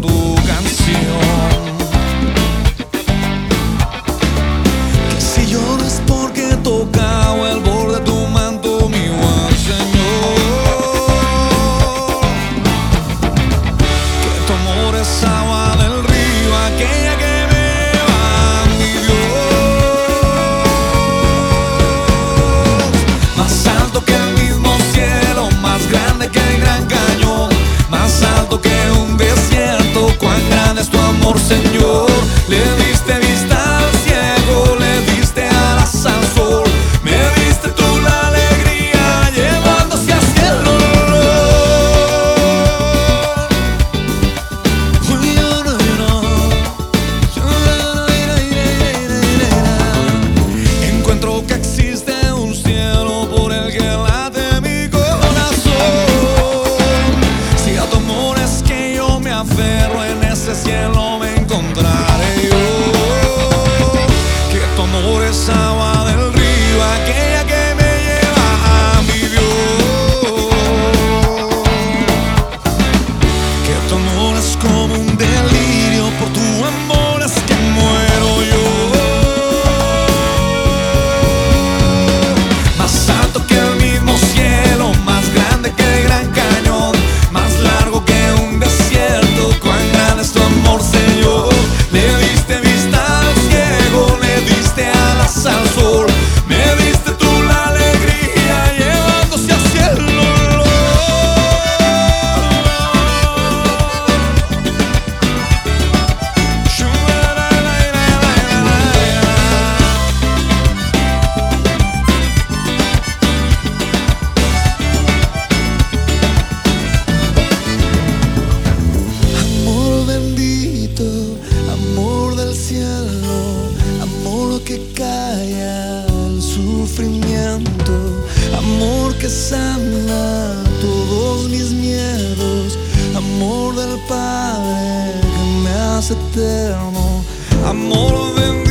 tu canción. Que si yo no es porque he tocado el borde de tu manto, mi buen Señor. Que tu amor es agua del río, aquella que me va mi Dios. Más alto que el mismo cielo, más grande que el gran cañón, más alto que un ferro é en ese cielo. el sufrimiento, amor que sana todos mis miedos, amor del Padre que me hace eterno, amor de